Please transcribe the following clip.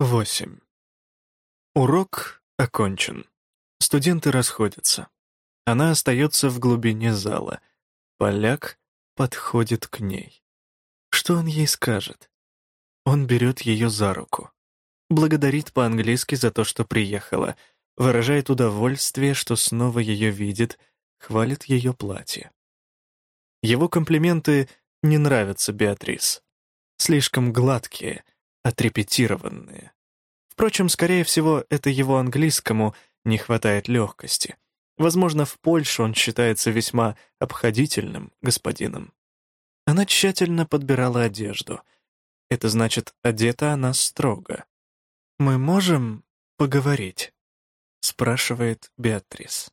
8. Урок окончен. Студенты расходятся. Она остается в глубине зала. Поляк подходит к ней. Что он ей скажет? Он берет ее за руку. Благодарит по-английски за то, что приехала, выражает удовольствие, что снова ее видит, хвалит ее платье. Его комплименты не нравятся Беатрис. Слишком гладкие — отрепетированные. Впрочем, скорее всего, это его английскому не хватает легкости. Возможно, в Польше он считается весьма обходительным господином. Она тщательно подбирала одежду. Это значит, одета она строго. «Мы можем поговорить?» — спрашивает Беатрис.